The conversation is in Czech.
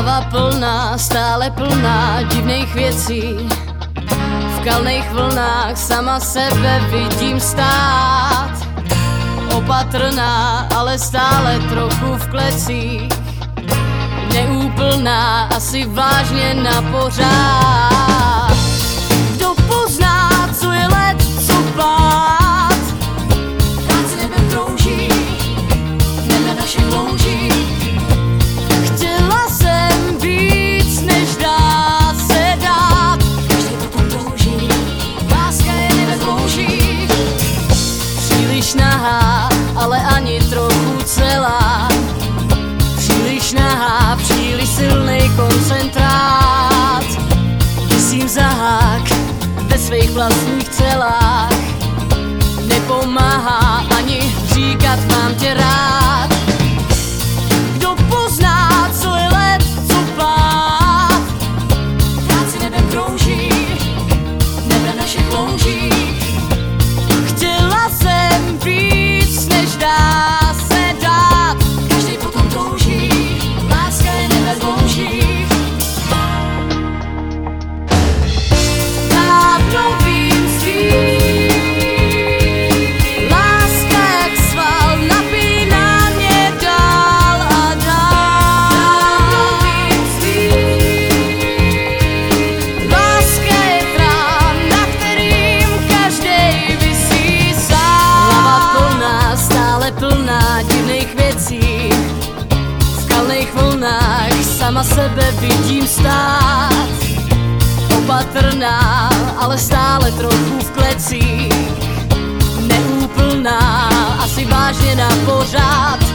Hlava plná, stále plná divných věcí. V kalných vlnách sama sebe vidím stát. Opatrná, ale stále trochu v klecích. Neúplná, asi vážně na pořád svých vlastních celách. Nepomáhá ani říkat mám tě rád. Kdo pozná, co je let, co pád Práci nebem krouží, nebe naše klouží. Chtěla jsem víc, než dá sama sebe vidím stát. Opatrná, ale stále trochu v klecích. Neúplná, asi vážně na pořád